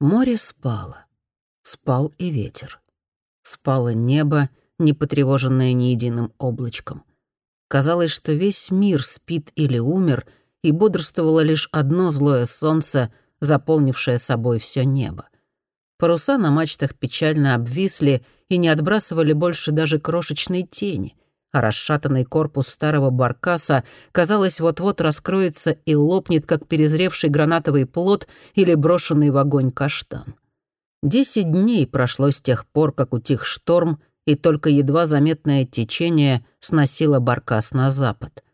Море спало. Спал и ветер. Спало небо, не потревоженное ни единым облачком. Казалось, что весь мир спит или умер, и бодрствовало лишь одно злое солнце, заполнившее собой все небо. Паруса на мачтах печально обвисли и не отбрасывали больше даже крошечной тени, а расшатанный корпус старого баркаса, казалось, вот-вот раскроется и лопнет, как перезревший гранатовый плод или брошенный в огонь каштан. Десять дней прошло с тех пор, как утих шторм, и только едва заметное течение сносило баркас на запад.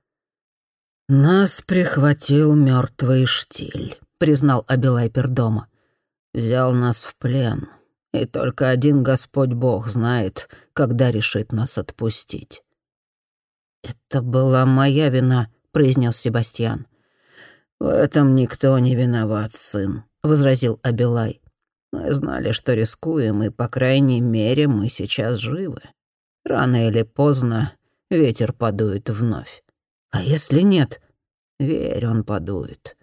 «Нас прихватил мертвый штиль», — признал Абилай Пердома. «Взял нас в плен, и только один Господь Бог знает, когда решит нас отпустить». «Это была моя вина», — произнес Себастьян. «В этом никто не виноват, сын», — возразил Абилай. Мы знали, что рискуем, и, по крайней мере, мы сейчас живы. Рано или поздно ветер подует вновь. А если нет? Верь, он подует.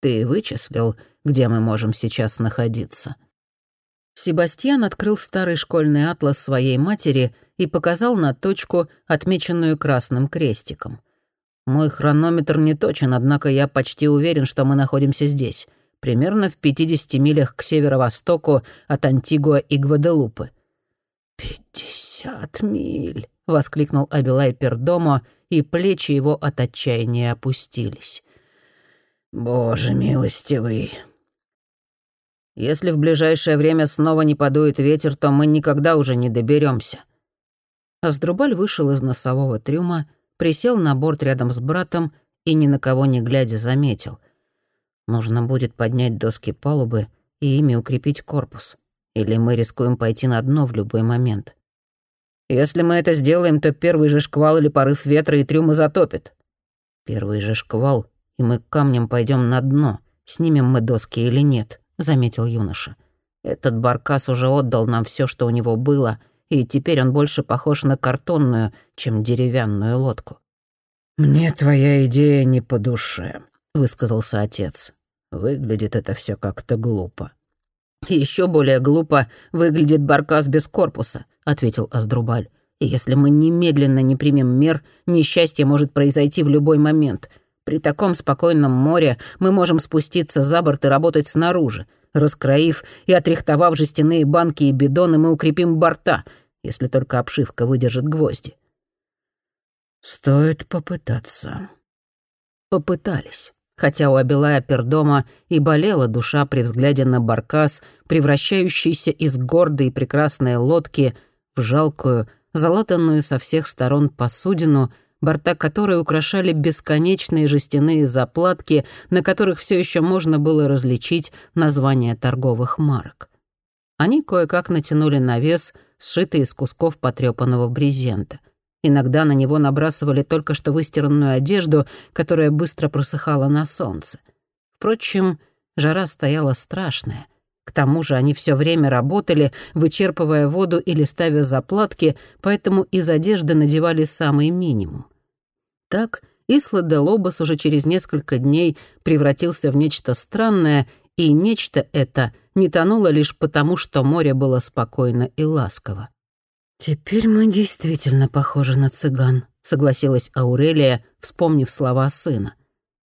Ты вычислил, где мы можем сейчас находиться?» Себастьян открыл старый школьный атлас своей матери и показал на точку, отмеченную красным крестиком. «Мой хронометр не точен, однако я почти уверен, что мы находимся здесь примерно в 50 милях к северо-востоку от Антигуа и Гваделупы. «Пятьдесят миль!» — воскликнул Абилай Пердомо, и плечи его от отчаяния опустились. «Боже милостивый!» «Если в ближайшее время снова не подует ветер, то мы никогда уже не доберемся. Аздрубаль вышел из носового трюма, присел на борт рядом с братом и, ни на кого не глядя, заметил. Нужно будет поднять доски палубы и ими укрепить корпус. Или мы рискуем пойти на дно в любой момент. Если мы это сделаем, то первый же шквал или порыв ветра и трюмы затопит. Первый же шквал, и мы камнем пойдем на дно, снимем мы доски или нет, заметил юноша. Этот баркас уже отдал нам все, что у него было, и теперь он больше похож на картонную, чем деревянную лодку. «Мне твоя идея не по душе», — высказался отец. Выглядит это все как-то глупо. Еще более глупо выглядит баркас без корпуса, ответил Аздрубаль. И если мы немедленно не примем мер, несчастье может произойти в любой момент. При таком спокойном море мы можем спуститься за борт и работать снаружи. Раскроив и отрихтовав жестяные банки и бидоны, мы укрепим борта, если только обшивка выдержит гвозди. Стоит попытаться. Попытались хотя у Абилая Пердома и болела душа при взгляде на баркас, превращающийся из гордой и прекрасной лодки в жалкую, залатанную со всех сторон посудину, борта которой украшали бесконечные жестяные заплатки, на которых все еще можно было различить названия торговых марок. Они кое-как натянули навес, сшитый из кусков потрепанного брезента — Иногда на него набрасывали только что выстиранную одежду, которая быстро просыхала на солнце. Впрочем, жара стояла страшная. К тому же они все время работали, вычерпывая воду или ставя заплатки, поэтому из одежды надевали самый минимум. Так Исла де Лобос уже через несколько дней превратился в нечто странное, и нечто это не тонуло лишь потому, что море было спокойно и ласково. «Теперь мы действительно похожи на цыган», — согласилась Аурелия, вспомнив слова сына.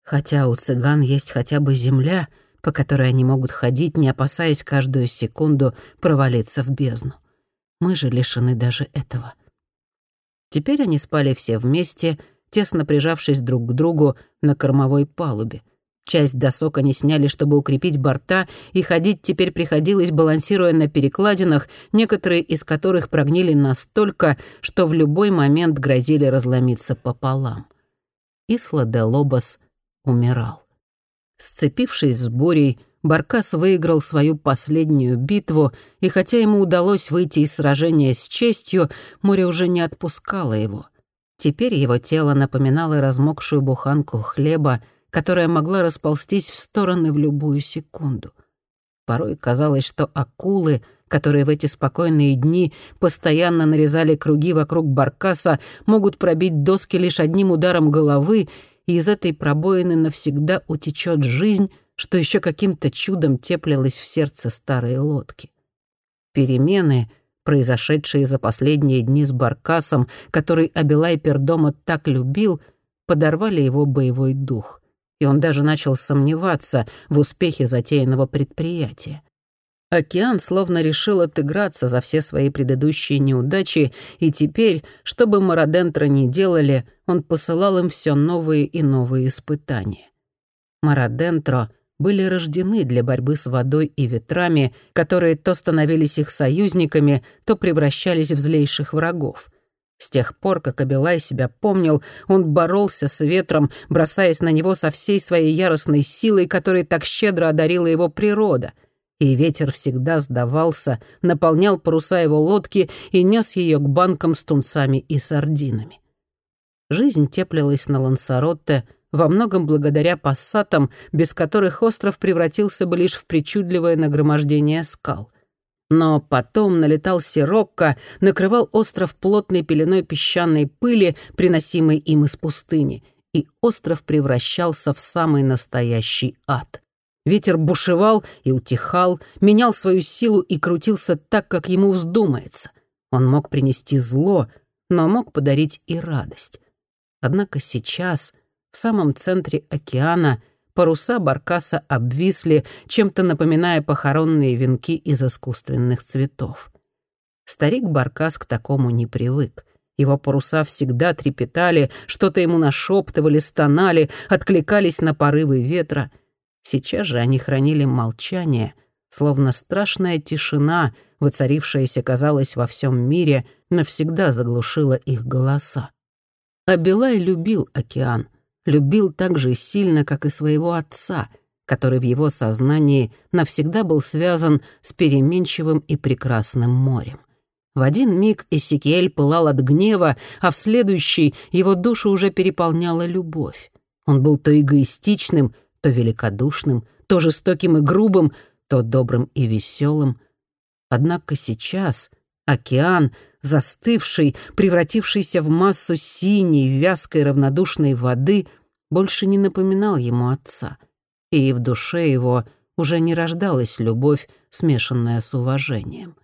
«Хотя у цыган есть хотя бы земля, по которой они могут ходить, не опасаясь каждую секунду провалиться в бездну. Мы же лишены даже этого». Теперь они спали все вместе, тесно прижавшись друг к другу на кормовой палубе. Часть досок они сняли, чтобы укрепить борта, и ходить теперь приходилось, балансируя на перекладинах, некоторые из которых прогнили настолько, что в любой момент грозили разломиться пополам. Исла де Лобос умирал. Сцепившись с бурей, Баркас выиграл свою последнюю битву, и хотя ему удалось выйти из сражения с честью, море уже не отпускало его. Теперь его тело напоминало размокшую буханку хлеба, которая могла расползтись в стороны в любую секунду. Порой казалось, что акулы, которые в эти спокойные дни постоянно нарезали круги вокруг баркаса, могут пробить доски лишь одним ударом головы, и из этой пробоины навсегда утечет жизнь, что еще каким-то чудом теплилось в сердце старой лодки. Перемены, произошедшие за последние дни с Баркасом, который Абилай Пердома так любил, подорвали его боевой дух, и он даже начал сомневаться в успехе затеянного предприятия. Океан словно решил отыграться за все свои предыдущие неудачи, и теперь, что бы Марадентра ни делали, он посылал им все новые и новые испытания. Марадентро были рождены для борьбы с водой и ветрами, которые то становились их союзниками, то превращались в злейших врагов. С тех пор, как Абилай себя помнил, он боролся с ветром, бросаясь на него со всей своей яростной силой, которой так щедро одарила его природа — и ветер всегда сдавался, наполнял паруса его лодки и нес ее к банкам с тунцами и сардинами. Жизнь теплилась на Лансаротте во многом благодаря пассатам, без которых остров превратился бы лишь в причудливое нагромождение скал. Но потом налетал Сирокко, накрывал остров плотной пеленой песчаной пыли, приносимой им из пустыни, и остров превращался в самый настоящий ад. Ветер бушевал и утихал, менял свою силу и крутился так, как ему вздумается. Он мог принести зло, но мог подарить и радость. Однако сейчас, в самом центре океана, паруса баркаса обвисли, чем-то напоминая похоронные венки из искусственных цветов. Старик Баркас к такому не привык. Его паруса всегда трепетали, что-то ему нашептывали, стонали, откликались на порывы ветра — Сейчас же они хранили молчание, словно страшная тишина, воцарившаяся, казалось, во всем мире, навсегда заглушила их голоса. Абилай любил океан, любил так же сильно, как и своего отца, который в его сознании навсегда был связан с переменчивым и прекрасным морем. В один миг Эсикиэль пылал от гнева, а в следующий его душу уже переполняла любовь. Он был то эгоистичным, то великодушным, то жестоким и грубым, то добрым и веселым. Однако сейчас океан, застывший, превратившийся в массу синей, вязкой, равнодушной воды, больше не напоминал ему отца. И в душе его уже не рождалась любовь, смешанная с уважением.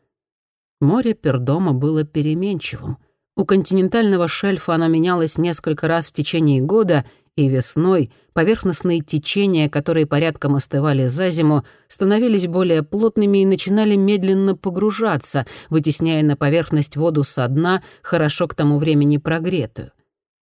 Море Пердома было переменчивым. У континентального шельфа оно менялось несколько раз в течение года — и весной поверхностные течения, которые порядком остывали за зиму, становились более плотными и начинали медленно погружаться, вытесняя на поверхность воду со дна, хорошо к тому времени прогретую.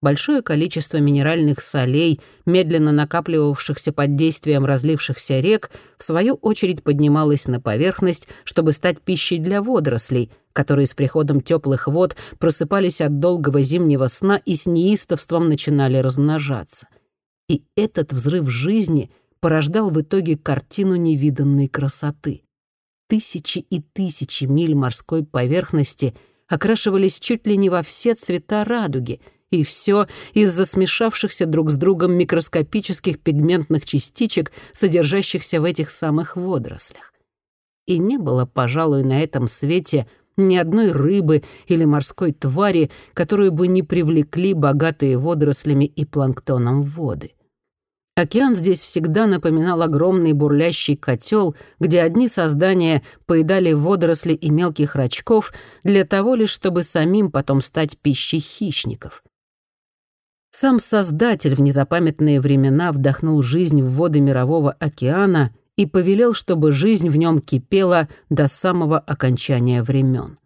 Большое количество минеральных солей, медленно накапливавшихся под действием разлившихся рек, в свою очередь поднималось на поверхность, чтобы стать пищей для водорослей, которые с приходом теплых вод просыпались от долгого зимнего сна и с неистовством начинали размножаться. И этот взрыв жизни порождал в итоге картину невиданной красоты. Тысячи и тысячи миль морской поверхности окрашивались чуть ли не во все цвета радуги — и все из-за смешавшихся друг с другом микроскопических пигментных частичек, содержащихся в этих самых водорослях. И не было, пожалуй, на этом свете ни одной рыбы или морской твари, которую бы не привлекли богатые водорослями и планктоном воды. Океан здесь всегда напоминал огромный бурлящий котел, где одни создания поедали водоросли и мелких рачков для того лишь, чтобы самим потом стать пищей хищников. Сам Создатель в незапамятные времена вдохнул жизнь в воды Мирового океана и повелел, чтобы жизнь в нем кипела до самого окончания времен.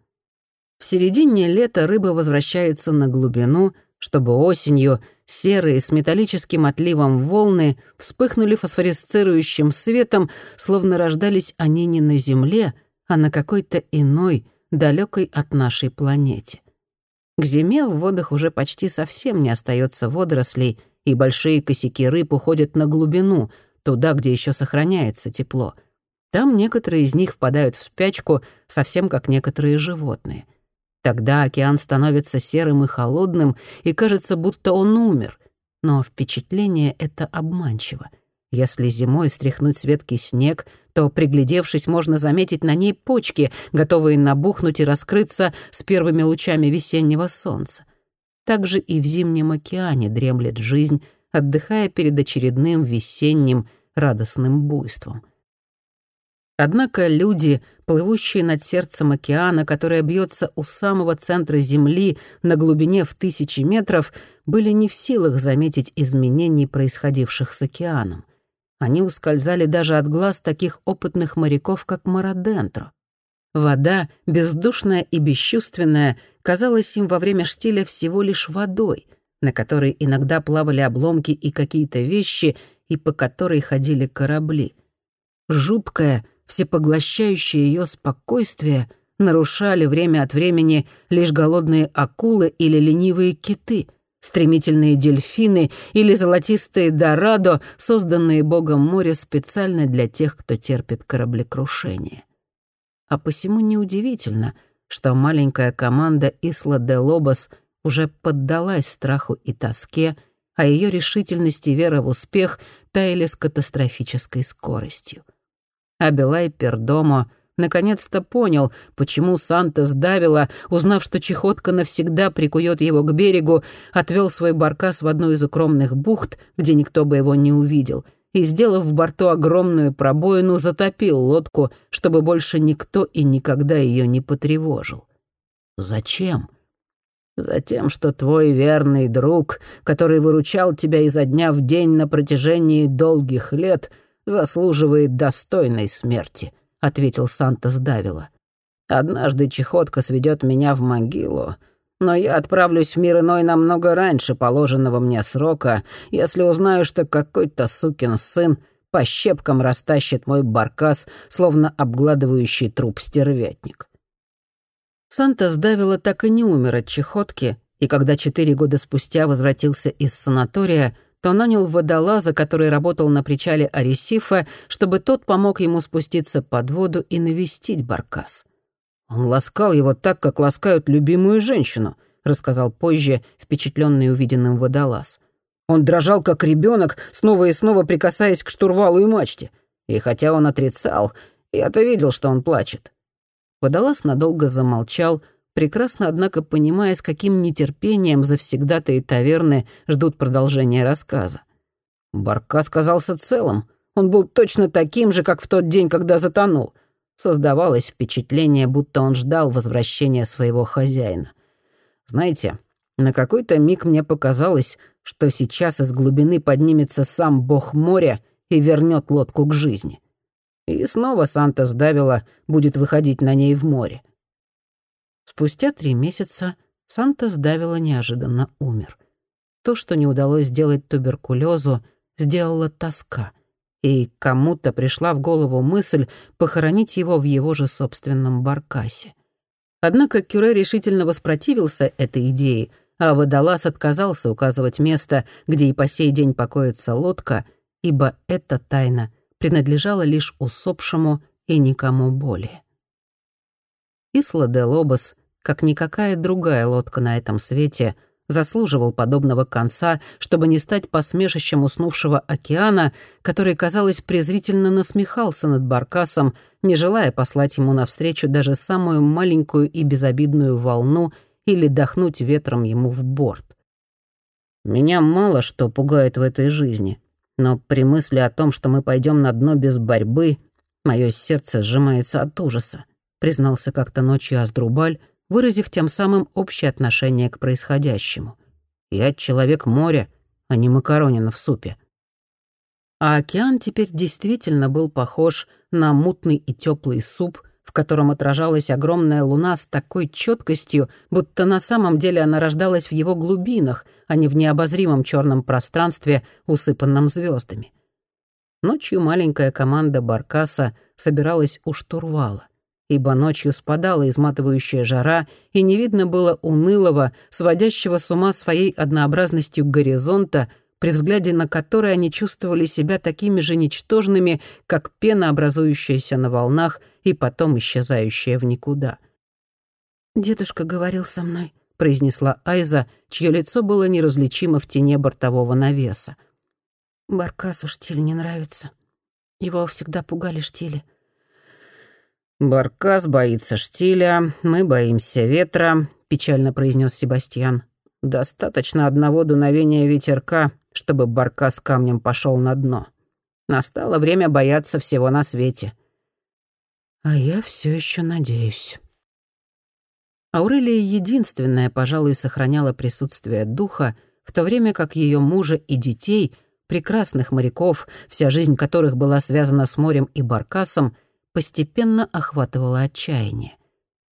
В середине лета рыба возвращается на глубину, чтобы осенью серые с металлическим отливом волны вспыхнули фосфоресцирующим светом, словно рождались они не на Земле, а на какой-то иной, далекой от нашей планете. К зиме в водах уже почти совсем не остается водорослей, и большие косяки рыб уходят на глубину, туда, где еще сохраняется тепло. Там некоторые из них впадают в спячку, совсем как некоторые животные. Тогда океан становится серым и холодным, и кажется, будто он умер. Но впечатление это обманчиво. Если зимой стряхнуть с ветки снег, то, приглядевшись, можно заметить на ней почки, готовые набухнуть и раскрыться с первыми лучами весеннего солнца. Так же и в зимнем океане дремлет жизнь, отдыхая перед очередным весенним радостным буйством. Однако люди, плывущие над сердцем океана, которое бьется у самого центра Земли на глубине в тысячи метров, были не в силах заметить изменений, происходивших с океаном. Они ускользали даже от глаз таких опытных моряков, как Марадентро. Вода, бездушная и бесчувственная, казалась им во время штиля всего лишь водой, на которой иногда плавали обломки и какие-то вещи, и по которой ходили корабли. Жуткое, всепоглощающее ее спокойствие нарушали время от времени лишь голодные акулы или ленивые киты, стремительные дельфины или золотистые дорадо, созданные богом моря специально для тех, кто терпит кораблекрушение. А посему неудивительно, что маленькая команда Исла де Лобос уже поддалась страху и тоске, а ее решительность и вера в успех таяли с катастрофической скоростью. Абилай Пердомо наконец-то понял, почему Сантос давила, узнав, что чехотка навсегда прикует его к берегу, отвел свой баркас в одну из укромных бухт, где никто бы его не увидел, и, сделав в борту огромную пробоину, затопил лодку, чтобы больше никто и никогда ее не потревожил. Зачем? Затем, что твой верный друг, который выручал тебя изо дня в день на протяжении долгих лет — заслуживает достойной смерти», — ответил Сантос Давила. «Однажды чехотка сведет меня в могилу, но я отправлюсь в мир иной намного раньше положенного мне срока, если узнаю, что какой-то сукин сын по щепкам растащит мой баркас, словно обгладывающий труп стервятник». Сантос Давила так и не умер от чехотки, и когда четыре года спустя возвратился из санатория — то нанял водолаза, который работал на причале Аресифа, чтобы тот помог ему спуститься под воду и навестить Баркас. «Он ласкал его так, как ласкают любимую женщину», — рассказал позже впечатленный увиденным водолаз. «Он дрожал, как ребенок, снова и снова прикасаясь к штурвалу и мачте. И хотя он отрицал, я-то видел, что он плачет». Водолаз надолго замолчал, — прекрасно, однако, понимая, с каким нетерпением завсегдатые таверны ждут продолжения рассказа. Баркас казался целым. Он был точно таким же, как в тот день, когда затонул. Создавалось впечатление, будто он ждал возвращения своего хозяина. Знаете, на какой-то миг мне показалось, что сейчас из глубины поднимется сам бог моря и вернет лодку к жизни. И снова Санта сдавила будет выходить на ней в море. Спустя три месяца Сантос Давила неожиданно умер. То, что не удалось сделать туберкулезу, сделала тоска. И кому-то пришла в голову мысль похоронить его в его же собственном баркасе. Однако Кюре решительно воспротивился этой идее, а Водолаз отказался указывать место, где и по сей день покоится лодка, ибо эта тайна принадлежала лишь усопшему и никому более. Исла де Лобос, как никакая другая лодка на этом свете, заслуживал подобного конца, чтобы не стать посмешищем уснувшего океана, который, казалось, презрительно насмехался над Баркасом, не желая послать ему навстречу даже самую маленькую и безобидную волну или дохнуть ветром ему в борт. «Меня мало что пугает в этой жизни, но при мысли о том, что мы пойдем на дно без борьбы, мое сердце сжимается от ужаса признался как-то ночью Аздрубаль, выразив тем самым общее отношение к происходящему. «Я человек моря, а не макаронина в супе». А океан теперь действительно был похож на мутный и теплый суп, в котором отражалась огромная луна с такой четкостью, будто на самом деле она рождалась в его глубинах, а не в необозримом черном пространстве, усыпанном звездами. Ночью маленькая команда Баркаса собиралась у штурвала ибо ночью спадала изматывающая жара, и не видно было унылого, сводящего с ума своей однообразностью горизонта, при взгляде на который они чувствовали себя такими же ничтожными, как пена, образующаяся на волнах и потом исчезающая в никуда. «Дедушка говорил со мной», — произнесла Айза, чье лицо было неразличимо в тени бортового навеса. «Баркасу штиль не нравится. Его всегда пугали штили. «Баркас боится штиля, мы боимся ветра», — печально произнес Себастьян. «Достаточно одного дуновения ветерка, чтобы Баркас камнем пошел на дно. Настало время бояться всего на свете». «А я все еще надеюсь». Аурелия единственная, пожалуй, сохраняла присутствие духа, в то время как ее мужа и детей, прекрасных моряков, вся жизнь которых была связана с морем и баркасом, постепенно охватывало отчаяние.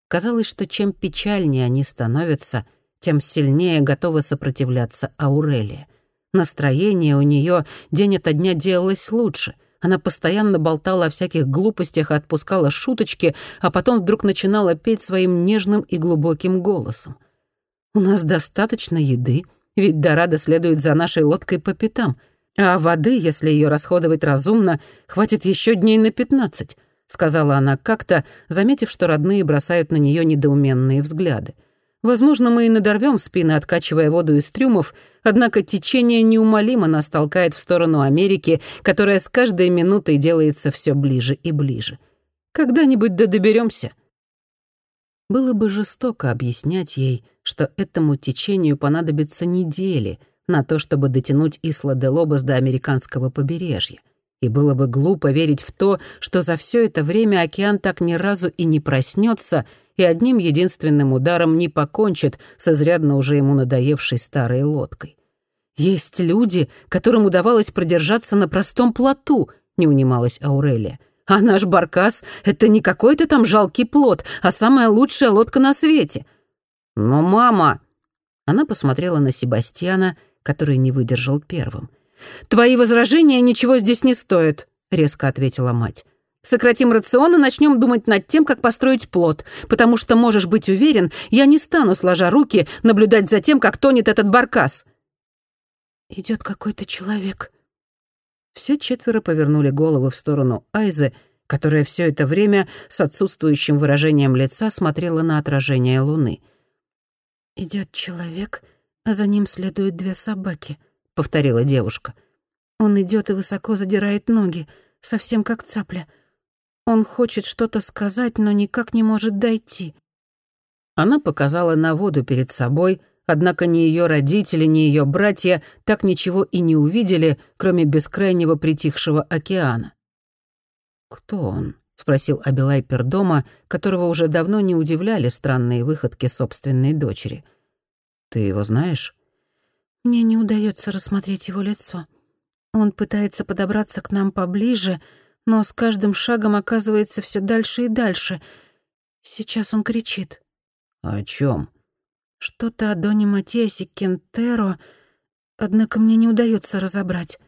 Казалось, что чем печальнее они становятся, тем сильнее готовы сопротивляться Аурелия. Настроение у нее день ото дня делалось лучше — она постоянно болтала о всяких глупостях и отпускала шуточки, а потом вдруг начинала петь своим нежным и глубоким голосом. «У нас достаточно еды, ведь Дорадо следует за нашей лодкой по пятам, а воды, если ее расходовать разумно, хватит еще дней на пятнадцать», — сказала она как-то, заметив, что родные бросают на нее недоуменные взгляды. Возможно, мы и надорвем спины, откачивая воду из трюмов, однако течение неумолимо нас толкает в сторону Америки, которая с каждой минутой делается все ближе и ближе. Когда-нибудь да доберемся. Было бы жестоко объяснять ей, что этому течению понадобится недели на то, чтобы дотянуть Исла-де-Лобос до американского побережья. И было бы глупо верить в то, что за все это время океан так ни разу и не проснется — и одним единственным ударом не покончит с изрядно уже ему надоевшей старой лодкой. «Есть люди, которым удавалось продержаться на простом плоту», — не унималась Аурелия. «А наш баркас — это не какой-то там жалкий плот, а самая лучшая лодка на свете». «Но мама...» Она посмотрела на Себастьяна, который не выдержал первым. «Твои возражения ничего здесь не стоят», — резко ответила мать. Сократим рацион и начнем думать над тем, как построить плод, потому что, можешь быть уверен, я не стану, сложа руки, наблюдать за тем, как тонет этот баркас». Идет какой-то человек». Все четверо повернули головы в сторону Айзы, которая все это время с отсутствующим выражением лица смотрела на отражение луны. Идет человек, а за ним следуют две собаки», — повторила девушка. «Он идет и высоко задирает ноги, совсем как цапля». Он хочет что-то сказать, но никак не может дойти. Она показала на воду перед собой, однако ни ее родители, ни ее братья так ничего и не увидели, кроме бескрайнего притихшего океана. «Кто он?» — спросил Абилай Пердома, которого уже давно не удивляли странные выходки собственной дочери. «Ты его знаешь?» «Мне не удается рассмотреть его лицо. Он пытается подобраться к нам поближе, — но с каждым шагом оказывается все дальше и дальше. Сейчас он кричит. «О чем? «Что-то о Доне Матиасе Кентеро, однако мне не удается разобрать».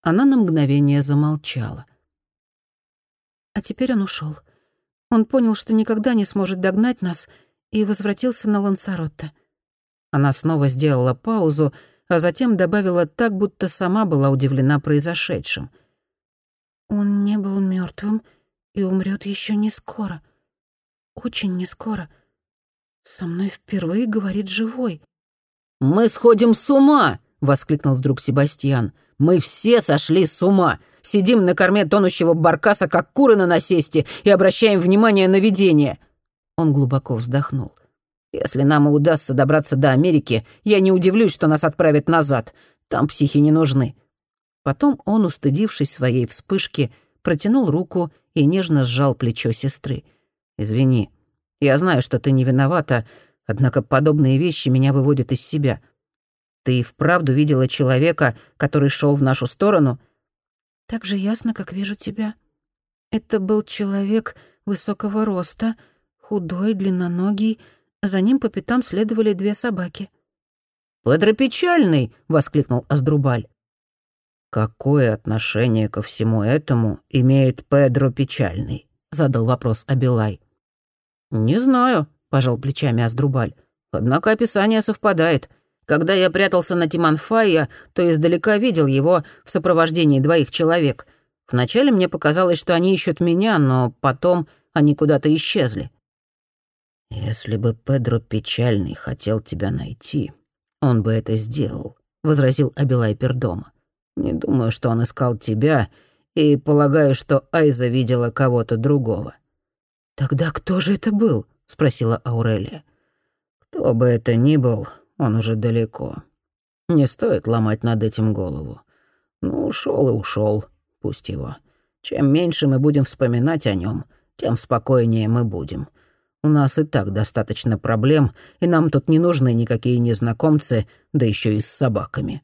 Она на мгновение замолчала. А теперь он ушел. Он понял, что никогда не сможет догнать нас, и возвратился на Лансаротте. Она снова сделала паузу, а затем добавила так, будто сама была удивлена произошедшим — он не был мертвым и умрет еще не скоро. Очень не скоро. Со мной впервые говорит живой. «Мы сходим с ума!» — воскликнул вдруг Себастьян. «Мы все сошли с ума! Сидим на корме тонущего баркаса, как куры на насесте, и обращаем внимание на видение!» Он глубоко вздохнул. «Если нам и удастся добраться до Америки, я не удивлюсь, что нас отправят назад. Там психи не нужны. Потом он, устыдившись своей вспышки, протянул руку и нежно сжал плечо сестры. «Извини, я знаю, что ты не виновата, однако подобные вещи меня выводят из себя. Ты и вправду видела человека, который шел в нашу сторону?» «Так же ясно, как вижу тебя. Это был человек высокого роста, худой, длинноногий, за ним по пятам следовали две собаки». «Педро Печальный!» — воскликнул Аздрубаль. «Какое отношение ко всему этому имеет Педро Печальный?» — задал вопрос Абилай. «Не знаю», — пожал плечами Аздрубаль. «Однако описание совпадает. Когда я прятался на Тиманфая, то издалека видел его в сопровождении двоих человек. Вначале мне показалось, что они ищут меня, но потом они куда-то исчезли». «Если бы Педро Печальный хотел тебя найти, он бы это сделал», — возразил Абилай Пердома. Не думаю, что он искал тебя, и полагаю, что Айза видела кого-то другого». «Тогда кто же это был?» — спросила Аурелия. «Кто бы это ни был, он уже далеко. Не стоит ломать над этим голову. Ну, ушел и ушел. Пусть его. Чем меньше мы будем вспоминать о нем, тем спокойнее мы будем. У нас и так достаточно проблем, и нам тут не нужны никакие незнакомцы, да еще и с собаками».